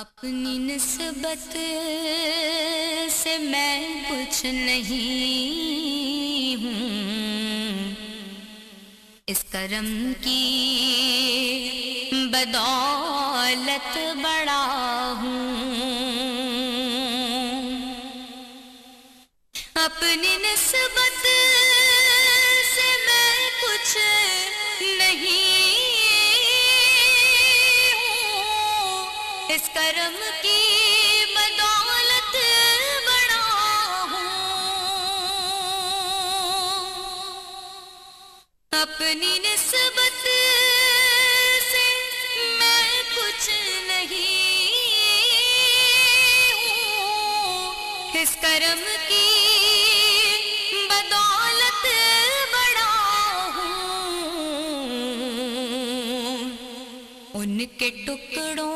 اپنی نسبت سے میں کچھ نہیں ہوں۔ اس کرم کی بدولت بڑا ہوں۔ اپنی نسبت سے میں کچھ نہیں اس کرم کی بدولت بڑا ہوں۔ اپنی نسبت سے میں کچھ نہیں ہوں۔ اس کرم کی بدولت بڑا ہوں۔ ان کے ٹکڑوں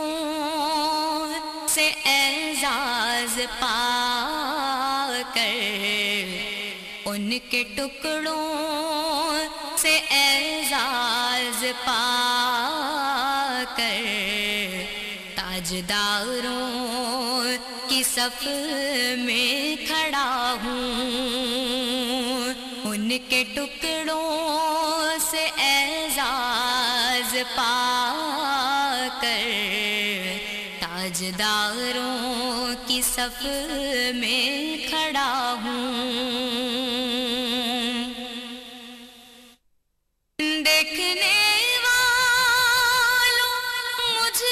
اعزاز پا کر ان کے ٹکڑوں سے اعزاز پا کر تاجداروں کی صف میں کھڑا ہوں۔ ان کے ٹکڑوں سے اعزاز پا کر تاجداروں کی صف میں کھڑا ہوں۔ دیکھنے والوں مجھ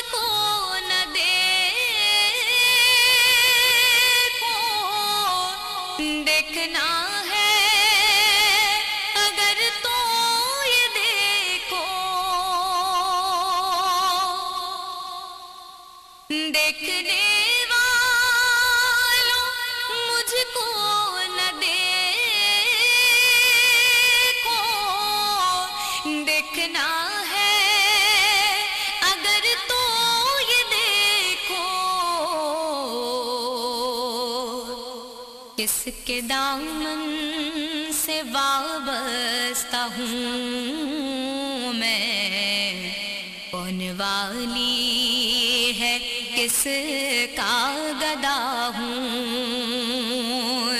دیکھنا دیکھنے والوں مجھ کو نہ دیکھو۔ دیکھنا ہے اگر تو یہ دیکھو۔ کس کے دامن سے وابستہ ہوں میں۔ کون والی کا گدا ہوں،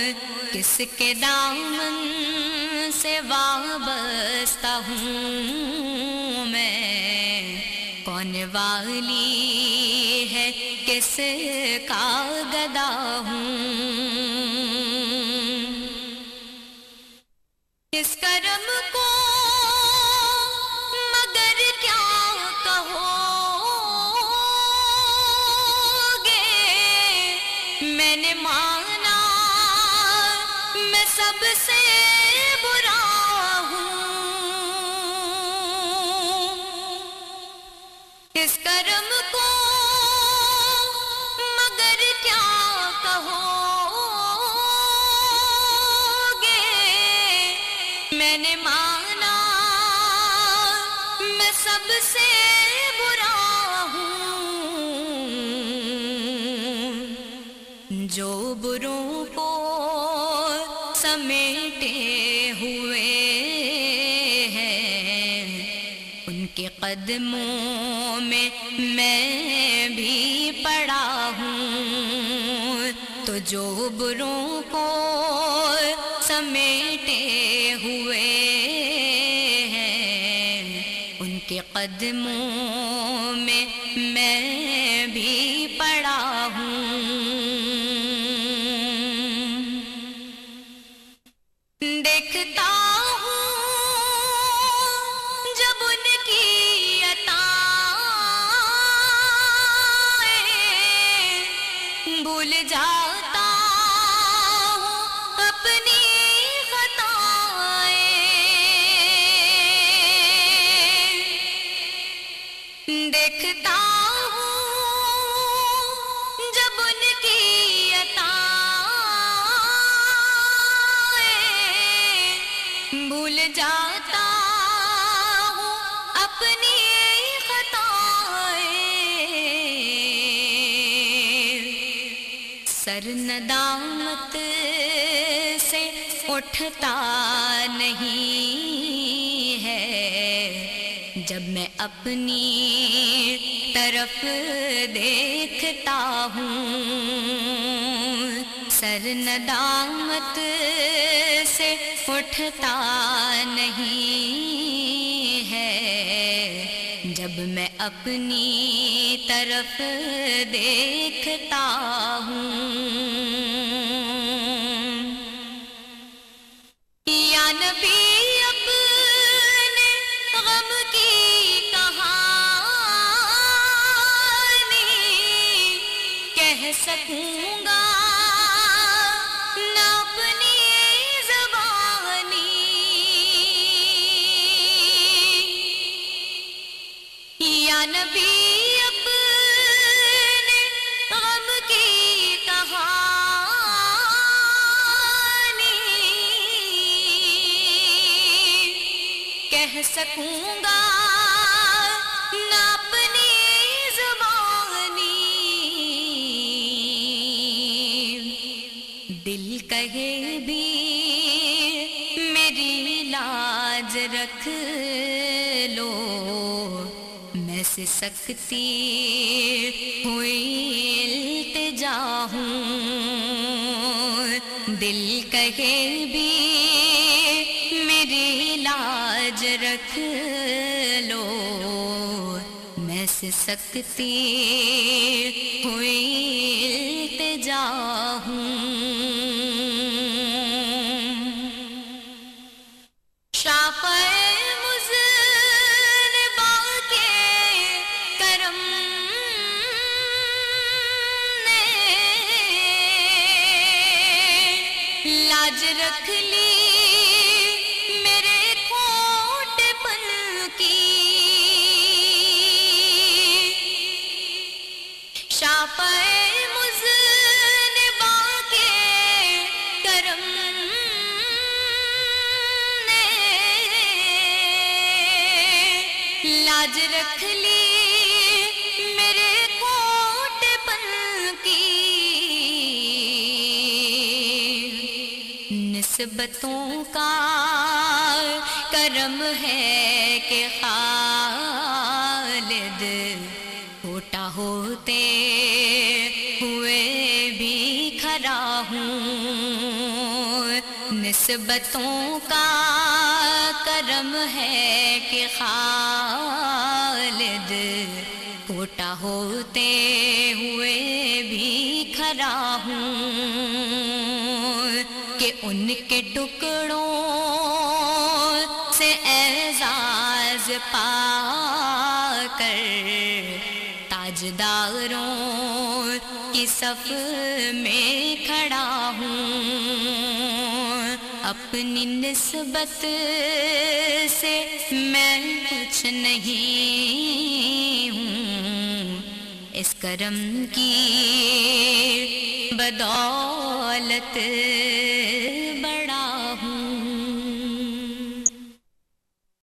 کس کے دامن سے وابستہ ہوں میں؟ کون والی ہے کس کا گدا ہوں؟ اس کرم کو سب سے برا ہوں۔ اس کرم کو مگر کیا کہو گے؟ میں نے مانا میں سب سے برا ہوں۔ جو بروں کے قدموں میں میں بھی پڑا ہوں۔ تو جو بروں کو سمیٹے ہوئے ہیں، ان کے قدموں میں میں بھی پڑا ہوں۔ بھول جاتا ہوں اپنی خطائیں دیکھتا سر ندامت سے اٹھتا نہیں ہے۔ جب میں اپنی طرف دیکھتا ہوں، سر ندامت سے اٹھتا نہیں۔ جب میں اپنی طرف دیکھتا ہوں۔ یا نبی اپنے غم کی کہانی کہہ سکوں گا نبی اپنے غم کی کہانی کہہ سکوں گا نہ اپنی زبانی دل کہے بھی میری لاج رکھ سے سکتی ہوئی التجا ہوں۔ دل کہے بھی میری لاج رکھ لو۔ میں سے سکتی ہوئی التجا ہوں۔ لاج رکھ لی۔ میرے کھوٹ پن کی۔ شافع مذنبا کے کرم لاج رکھ لی۔ نسبتوں کا کرم ہے کہ خالد چھوٹا ہوتے ہوئے بھی کھڑا ہوں۔ نسبتوں کا کرم ہے کہ خالد چھوٹا ہوتے ہوئے بھی کھڑا ہوں۔ کہ ان کے ٹکڑوں سے اعزاز پا کر تاجداروں کی صف میں کھڑا ہوں۔ اپنی نسبت سے میں کچھ نہیں ہوں۔ اس کرم کی بدولت